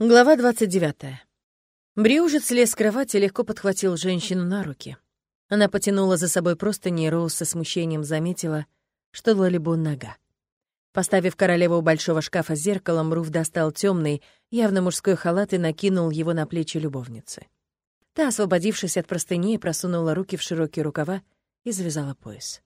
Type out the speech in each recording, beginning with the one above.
Глава 29. Брюжец слез с кровати и легко подхватил женщину на руки. Она потянула за собой простыни, и Роуз со смущением заметила, что Лалибон нога. Поставив королеву у большого шкафа с зеркалом, Руф достал темный, явно мужской халат и накинул его на плечи любовницы. Та, освободившись от простыней, просунула руки в широкие рукава и завязала пояс.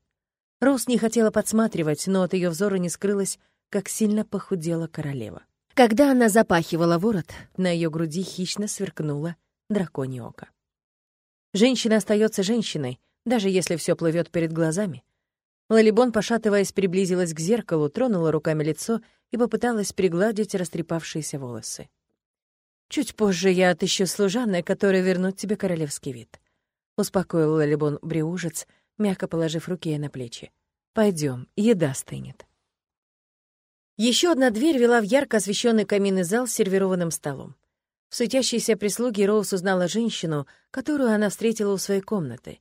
Роуз не хотела подсматривать, но от ее взора не скрылось, как сильно похудела королева. Когда она запахивала ворот, на ее груди хищно сверкнуло драконье око. Женщина остается женщиной, даже если все плывет перед глазами. Лалибон, пошатываясь, приблизилась к зеркалу, тронула руками лицо и попыталась пригладить растрепавшиеся волосы. «Чуть позже я отыщу служанок, которые вернут тебе королевский вид», — успокоил Лалибон бриужец, мягко положив руки ей на плечи. Пойдем, еда стынет». Еще одна дверь вела в ярко освещенный каминный зал с сервированным столом. В суетящейся прислуге Роуз узнала женщину, которую она встретила у своей комнаты.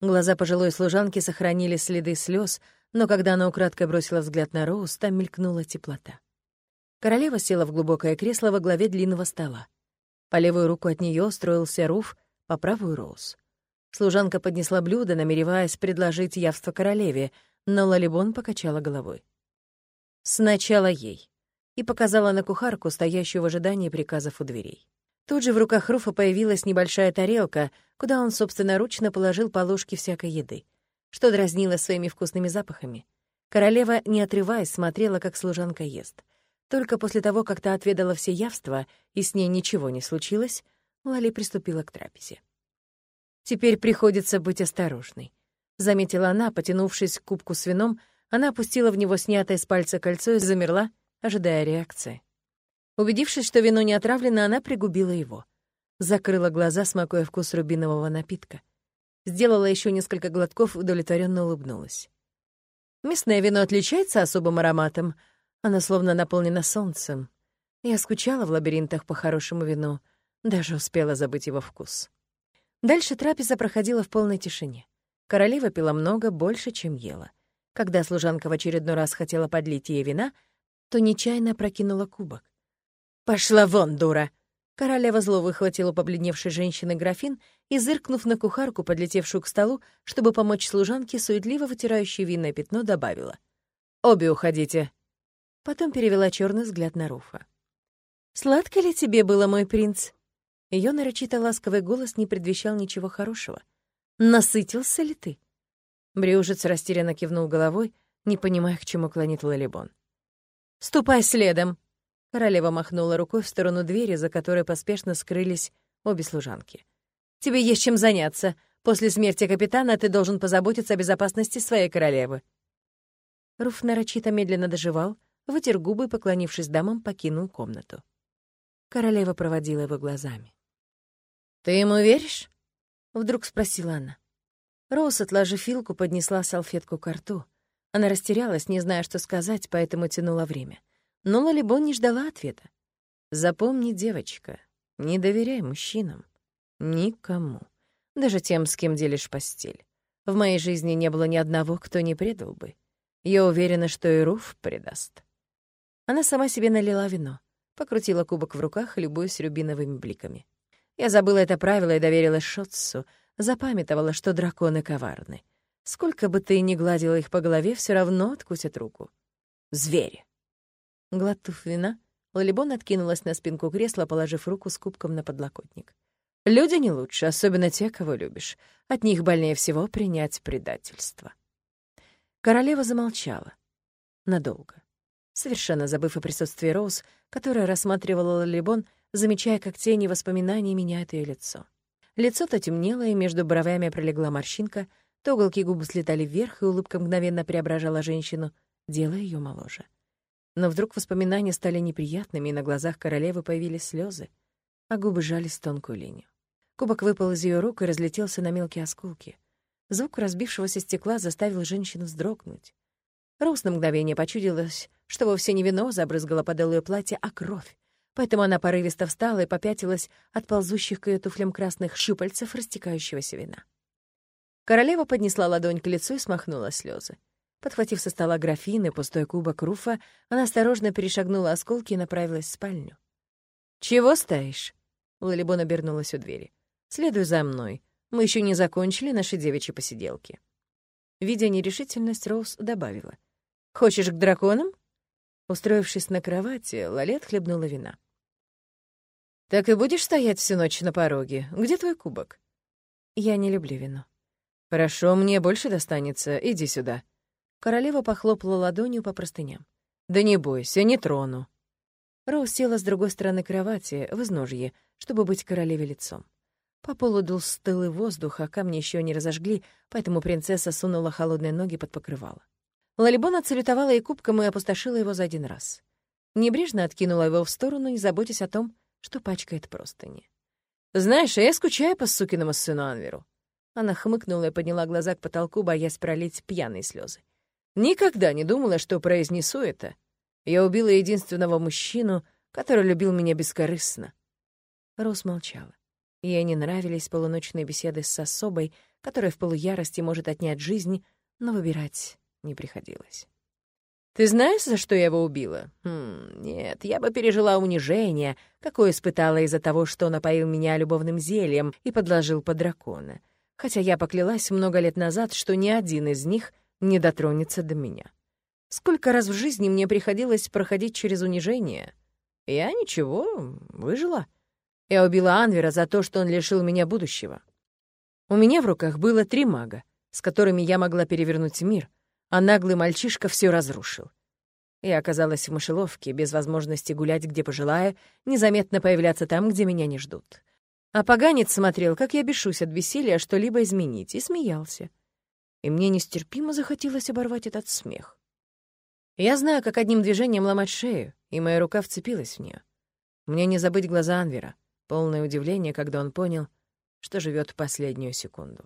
Глаза пожилой служанки сохранили следы слез, но когда она украдкой бросила взгляд на Роуз, там мелькнула теплота. Королева села в глубокое кресло во главе длинного стола. По левую руку от нее строился Руф, по правую — Роуз. Служанка поднесла блюдо, намереваясь предложить явство королеве, но Лалибон покачала головой. Сначала ей. И показала на кухарку, стоящую в ожидании приказов у дверей. Тут же в руках Руфа появилась небольшая тарелка, куда он собственноручно положил по ложке всякой еды, что дразнило своими вкусными запахами. Королева, не отрываясь, смотрела, как служанка ест. Только после того, как та отведала все явства, и с ней ничего не случилось, Лали приступила к трапезе. «Теперь приходится быть осторожной», — заметила она, потянувшись к кубку с вином, она опустила в него снятое с пальца кольцо и замерла, ожидая реакции. Убедившись, что вино не отравлено, она пригубила его. Закрыла глаза, смакуя вкус рубинового напитка. Сделала еще несколько глотков, удовлетворенно улыбнулась. Местное вино отличается особым ароматом. Оно словно наполнено солнцем. Я скучала в лабиринтах по хорошему вину, даже успела забыть его вкус. Дальше трапеза проходила в полной тишине. Королева пила много, больше, чем ела — когда служанка в очередной раз хотела подлить ей вина, то нечаянно прокинула кубок. «Пошла вон, дура!» Королева зло выхватила побледневшей женщины графин и, зыркнув на кухарку, подлетевшую к столу, чтобы помочь служанке, суетливо вытирающей винное пятно, добавила. «Обе уходите!» Потом перевела черный взгляд на Руфа. «Сладко ли тебе было, мой принц?» Ее нарочито ласковый голос не предвещал ничего хорошего. «Насытился ли ты?» Брюжец растерянно кивнул головой, не понимая, к чему клонит Лалибон. «Ступай следом!» Королева махнула рукой в сторону двери, за которой поспешно скрылись обе служанки. «Тебе есть чем заняться. После смерти капитана ты должен позаботиться о безопасности своей королевы». Руф нарочито медленно доживал, вытер губы и, поклонившись дамам, покинул комнату. Королева проводила его глазами. «Ты ему веришь?» — вдруг спросила она. Роуз, отложив вилку, поднесла салфетку к рту. Она растерялась, не зная, что сказать, поэтому тянула время. Но Лалибон не ждала ответа. «Запомни, девочка, не доверяй мужчинам. Никому. Даже тем, с кем делишь постель. В моей жизни не было ни одного, кто не предал бы. Я уверена, что и Руф предаст». Она сама себе налила вино, покрутила кубок в руках, любуясь рубиновыми бликами. Я забыла это правило и доверилась Шотсу — запамятовала, что драконы коварны. Сколько бы ты ни гладила их по голове, все равно откусят руку. Звери. Глотнув вина, Лалибон откинулась на спинку кресла, положив руку с кубком на подлокотник. Люди не лучше, особенно те, кого любишь. От них больнее всего принять предательство. Королева замолчала. Надолго. Совершенно забыв о присутствии Роуз, которая рассматривала Лалибон, замечая, как тени воспоминаний меняют ее лицо. Лицо то темнело, и между бровями пролегла морщинка, то уголки губ слетали вверх, и улыбка мгновенно преображала женщину, делая ее моложе. Но вдруг воспоминания стали неприятными, и на глазах королевы появились слезы, а губы жались в тонкую линию. Кубок выпал из ее рук и разлетелся на мелкие осколки. Звук разбившегося стекла заставил женщину вздрогнуть. Роуз на мгновение почудилось, что вовсе не вино забрызгало подол ее платья, а кровь. Поэтому она порывисто встала и попятилась от ползущих к ее туфлям красных щупальцев растекающегося вина. Королева поднесла ладонь к лицу и смахнула слезы. Подхватив со стола графин и пустой кубок руфа, она осторожно перешагнула осколки и направилась в спальню. «Чего стоишь?» Лалибон обернулась у двери. «Следуй за мной. Мы еще не закончили наши девичьи посиделки». Видя нерешительность, Роуз добавила. «Хочешь к драконам?» Устроившись на кровати, Лалет хлебнула вина. «Так и будешь стоять всю ночь на пороге? Где твой кубок?» «Я не люблю вино». «Хорошо, мне больше достанется. Иди сюда». Королева похлопала ладонью по простыням. «Да не бойся, не трону». Роуз села с другой стороны кровати, в изножье, чтобы быть королеве лицом. По полу дул стылый воздух, а камни еще не разожгли, поэтому принцесса сунула холодные ноги под покрывало. Лалибон отсалютовала ей кубком и опустошила его за один раз. Небрежно откинула его в сторону, не заботясь о том, что пачкает простыни. «Знаешь, а я скучаю по сукиному сыну Анверу». Она хмыкнула и подняла глаза к потолку, боясь пролить пьяные слезы. «Никогда не думала, что произнесу это. Я убила единственного мужчину, который любил меня бескорыстно». Рос молчала. Ей не нравились полуночные беседы с особой, которая в полуярости может отнять жизнь, но выбирать не приходилось. «Ты знаешь, за что я его убила? Хм, нет, я бы пережила унижение, какое испытала из-за того, что напоил меня любовным зельем и подложил под дракона. Хотя я поклялась много лет назад, что ни один из них не дотронется до меня. Сколько раз в жизни мне приходилось проходить через унижение. Я ничего, выжила. Я убила Анвера за то, что он лишил меня будущего. У меня в руках было три мага, с которыми я могла перевернуть мир, а наглый мальчишка все разрушил. Я оказалась в мышеловке, без возможности гулять, где пожелая, незаметно появляться там, где меня не ждут. А поганец смотрел, как я бешусь от бессилия что-либо изменить, и смеялся. И мне нестерпимо захотелось оборвать этот смех. Я знаю, как одним движением ломать шею, и моя рука вцепилась в нее. Мне не забыть глаза Анвера полное удивление, когда он понял, что живет последнюю секунду.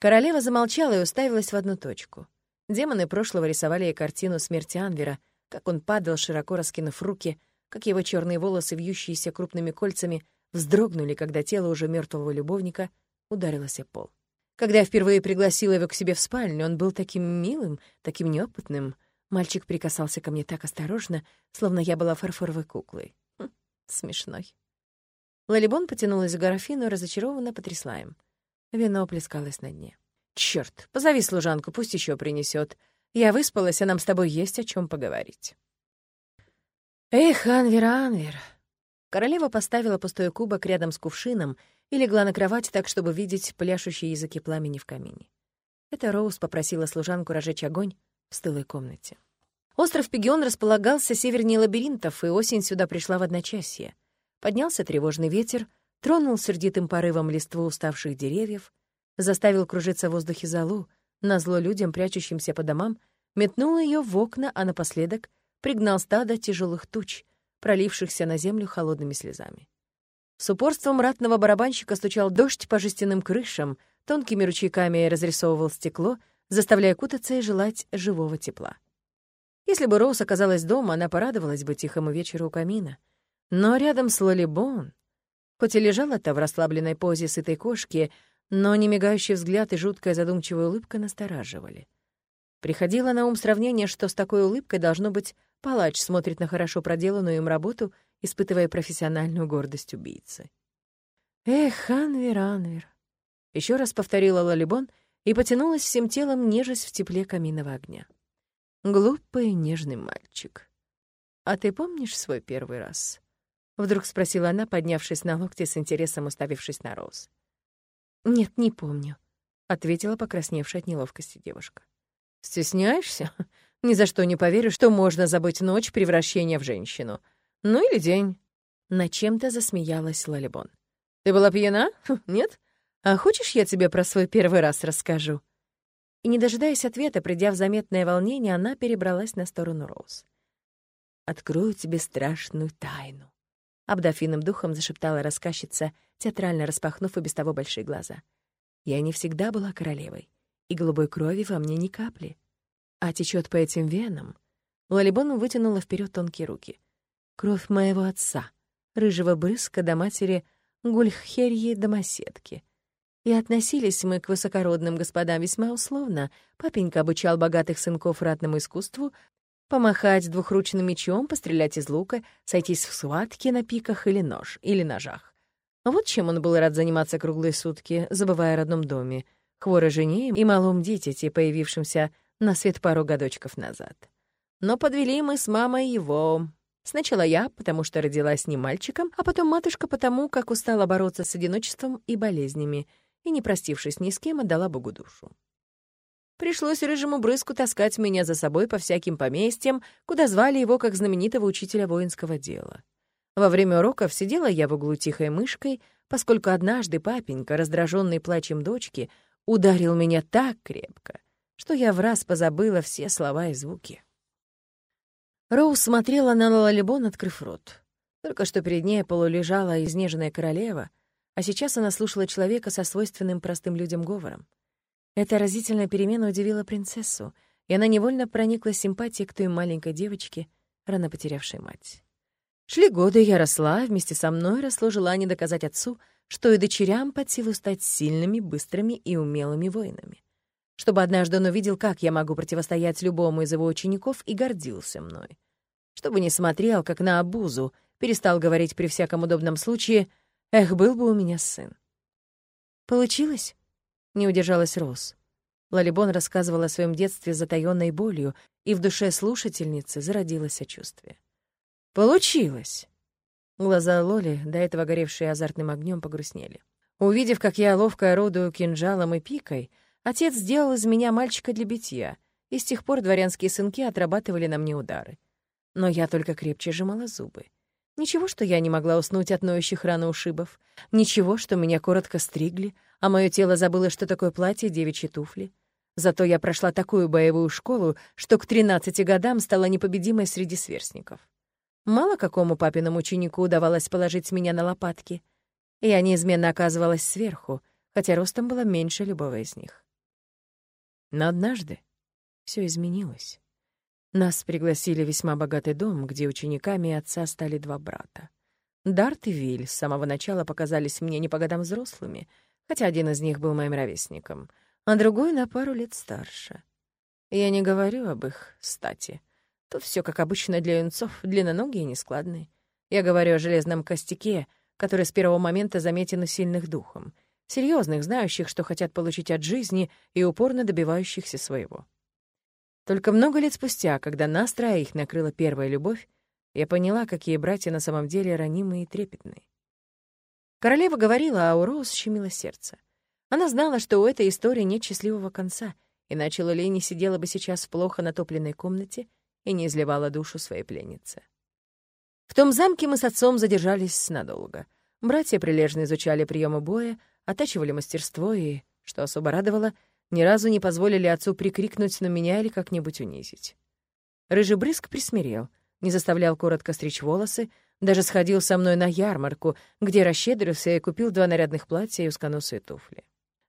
Королева замолчала и уставилась в одну точку. Демоны прошлого рисовали ей картину смерти Анвера, как он падал, широко раскинув руки, как его черные волосы, вьющиеся крупными кольцами, вздрогнули, когда тело уже мертвого любовника ударилось о пол. Когда я впервые пригласила его к себе в спальню, он был таким милым, таким неопытным. Мальчик прикасался ко мне так осторожно, словно я была фарфоровой куклой смешной. Лалибон потянулась к графину и разочарованно потрясла им. Вино плескалось на дне. Черт, позови служанку, пусть еще принесет. Я выспалась, а нам с тобой есть о чем поговорить». «Эх, Анвер, Анвер!» Королева поставила пустой кубок рядом с кувшином и легла на кровать так, чтобы видеть пляшущие языки пламени в камине. Это Роуз попросила служанку разжечь огонь в стылой комнате. Остров Пегион располагался севернее лабиринтов, и осень сюда пришла в одночасье. Поднялся тревожный ветер, тронул сердитым порывом листву уставших деревьев, заставил кружиться в воздухе залу, назло людям, прячущимся по домам, метнул ее в окна, а напоследок пригнал стадо тяжелых туч, пролившихся на землю холодными слезами. С упорством ратного барабанщика стучал дождь по жестяным крышам, тонкими ручейками разрисовывал стекло, заставляя кутаться и желать живого тепла. Если бы Роуз оказалась дома, она порадовалась бы тихому вечеру у камина. Но рядом с Лолибон, хоть и лежала-то в расслабленной позе сытой кошки, но немигающий взгляд и жуткая задумчивая улыбка настораживали. Приходило на ум сравнение, что с такой улыбкой должно быть палач смотрит на хорошо проделанную им работу, испытывая профессиональную гордость убийцы. «Эх, Анвер, Анвер!» Еще раз повторила Лолибон и потянулась всем телом, нежесть в тепле каминного огня. Глупый нежный мальчик. А ты помнишь свой первый раз? Вдруг спросила она, поднявшись на локте с интересом уставившись на Роуз. Нет, не помню, ответила покрасневшая от неловкости девушка. Стесняешься? Ни за что не поверю, что можно забыть ночь превращения в женщину. Ну или день. На чем-то засмеялась Лалибон. Ты была пьяна? Нет? А хочешь, я тебе про свой первый раз расскажу? И, не дожидаясь ответа, придя в заметное волнение, она перебралась на сторону Роуз. «Открою тебе страшную тайну», — обдафиным духом зашептала рассказчица, театрально распахнув и без того большие глаза. «Я не всегда была королевой, и голубой крови во мне ни капли. А течет по этим венам...» Лалибон вытянула вперед тонкие руки. «Кровь моего отца, рыжего брызка до матери Гульхерьи домоседки. И относились мы к высокородным господам весьма условно. Папенька обучал богатых сынков ратному искусству, Помахать двухручным мечом, пострелять из лука, сойтись в схватке на пиках или нож, или ножах. Вот чем он был рад заниматься круглые сутки, забывая о родном доме, хворой жене и малом дитяти, появившемся на свет пару годочков назад. Но подвели мы с мамой его. Сначала я, потому что родилась не мальчиком, а потом матушка потому, как устала бороться с одиночеством и болезнями, и, не простившись ни с кем, отдала Богу душу. Пришлось рыжему брызку таскать меня за собой по всяким поместьям, куда звали его как знаменитого учителя воинского дела. Во время уроков сидела я в углу тихой мышкой, поскольку однажды папенька, раздраженный плачем дочки, ударил меня так крепко, что я в раз позабыла все слова и звуки. Роуз смотрела на Лалалибон, открыв рот. Только что перед ней полулежала изнеженная королева, а сейчас она слушала человека со свойственным простым людям говором. Эта разительная перемена удивила принцессу, и она невольно проникла симпатией к той маленькой девочке, рано потерявшей мать. Шли годы, я росла, вместе со мной росло желание доказать отцу, что и дочерям под силу стать сильными, быстрыми и умелыми воинами. Чтобы однажды он увидел, как я могу противостоять любому из его учеников, и гордился мной. Чтобы не смотрел, как на обузу, перестал говорить при всяком удобном случае «Эх, был бы у меня сын». «Получилось?» — не удержалась Роз. Лалибон рассказывала о своем детстве с болью, и в душе слушательницы зародилось сочувствие. Получилось. Глаза Лоли, до этого горевшие азартным огнем, погрустнели. Увидев, как я ловко орудую кинжалом и пикой, отец сделал из меня мальчика для битья, и с тех пор дворянские сынки отрабатывали на мне удары. Но я только крепче сжимала зубы. Ничего, что я не могла уснуть от ноющих ран ушибов. Ничего, что меня коротко стригли, а мое тело забыло, что такое платье, девичьи туфли. Зато я прошла такую боевую школу, что к 13 годам стала непобедимой среди сверстников. Мало какому папиному ученику удавалось положить меня на лопатки. Я неизменно оказывалась сверху, хотя ростом было меньше любого из них. Но однажды все изменилось. Нас пригласили в весьма богатый дом, где учениками отца стали два брата. Дарт и Виль с самого начала показались мне не по годам взрослыми, хотя один из них был моим ровесником, а другой на пару лет старше. Я не говорю об их стати — Тут все как обычно для юнцов, длинноногие и нескладные. Я говорю о железном костяке, который с первого момента заметен у сильных духом, серьезных, знающих, что хотят получить от жизни и упорно добивающихся своего. Только много лет спустя, когда нас троих накрыла первая любовь, я поняла, какие братья на самом деле ранимые и трепетные. Королева говорила, а у Роуз щемило сердце. Она знала, что у этой истории нет счастливого конца, иначе Лолей сидела бы сейчас в плохо натопленной комнате — и не изливала душу своей пленнице. В том замке мы с отцом задержались надолго. Братья прилежно изучали приемы боя, оттачивали мастерство и, что особо радовало, ни разу не позволили отцу прикрикнуть на меня или как-нибудь унизить. Рыжий брызг присмирел, не заставлял коротко стричь волосы, даже сходил со мной на ярмарку, где расщедрился и купил два нарядных платья и узконосые туфли.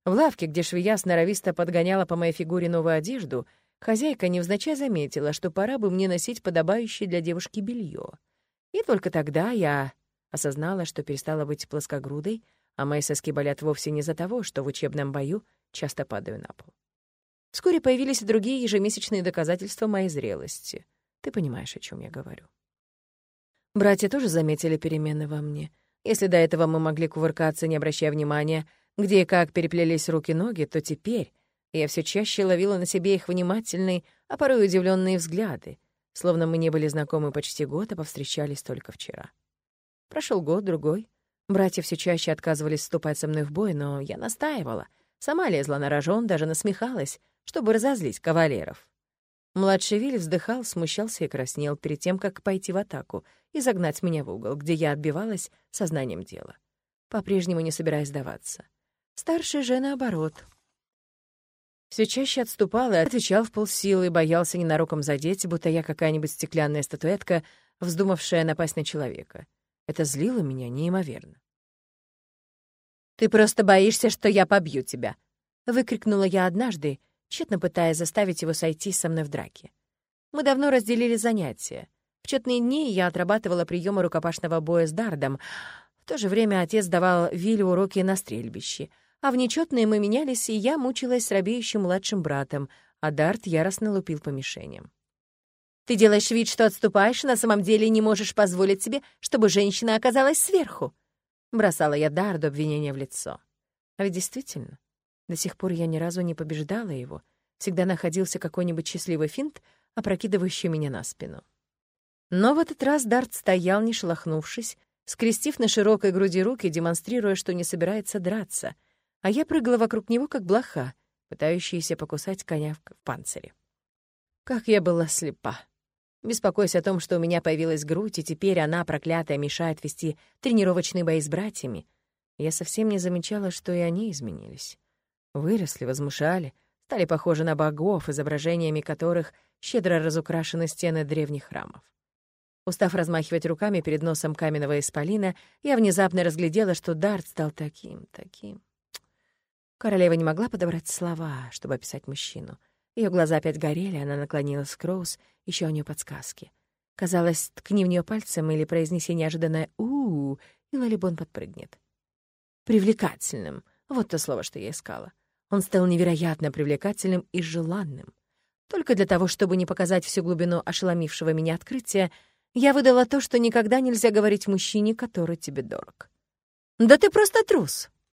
В лавке, где швея сноровисто подгоняла по моей фигуре новую одежду, Хозяйка невзначай заметила, что пора бы мне носить подобающее для девушки белье. И только тогда я осознала, что перестала быть плоскогрудой, а мои соски болят вовсе не за того, что в учебном бою часто падаю на пол. Вскоре появились и другие ежемесячные доказательства моей зрелости. Ты понимаешь, о чем я говорю. Братья тоже заметили перемены во мне. Если до этого мы могли кувыркаться, не обращая внимания, где и как переплелись руки-ноги, то теперь я все чаще ловила на себе их внимательные, а порой удивленные взгляды, словно мы не были знакомы почти год, а повстречались только вчера. Прошел год, другой. Братья все чаще отказывались вступать со мной в бой, но я настаивала. Сама лезла на рожон, даже насмехалась, чтобы разозлить кавалеров. Младший Виль вздыхал, смущался и краснел перед тем, как пойти в атаку и загнать меня в угол, где я отбивалась сознанием дела, по-прежнему не собираясь сдаваться. Старший же, наоборот, все чаще отступал и отвечал в полсилы, боялся ненароком задеть, будто я какая-нибудь стеклянная статуэтка, вздумавшая напасть на человека. Это злило меня неимоверно. «Ты просто боишься, что я побью тебя!» — выкрикнула я однажды, тщетно пытаясь заставить его сойти со мной в драке. Мы давно разделили занятия. В четные дни я отрабатывала приемы рукопашного боя с дардом. В то же время отец давал Вилю уроки на стрельбище — а в нечетные мы менялись, и я мучилась с робеющим младшим братом, а Дарт яростно лупил по мишеням. Ты делаешь вид, что отступаешь, на самом деле не можешь позволить себе, чтобы женщина оказалась сверху. Бросала я Дарду обвинение в лицо. А ведь действительно, до сих пор я ни разу не побеждала его. Всегда находился какой-нибудь счастливый финт, опрокидывающий меня на спину. Но в этот раз Дарт стоял, не шелохнувшись, скрестив на широкой груди руки, демонстрируя, что не собирается драться, а я прыгала вокруг него, как блоха, пытающаяся покусать коня в панцире. Как я была слепа. Беспокоясь о том, что у меня появилась грудь, и теперь она, проклятая, мешает вести тренировочные бои с братьями, я совсем не замечала, что и они изменились. Выросли, возмушали, стали похожи на богов, изображениями которых щедро разукрашены стены древних храмов. Устав размахивать руками перед носом каменного исполина, я внезапно разглядела, что Дарт стал таким, таким. Королева не могла подобрать слова, чтобы описать мужчину. Ее глаза опять горели, она наклонилась к Роуз, еще у нее подсказки. Казалось, ткни в нее пальцем или произнеси неожиданное у, -у и Лалибон подпрыгнет. Привлекательным — вот то слово, что я искала. Он стал невероятно привлекательным и желанным. Только для того, чтобы не показать всю глубину ошеломившего меня открытия, я выдала то, что никогда нельзя говорить мужчине, который тебе дорог. «Да ты просто трус!»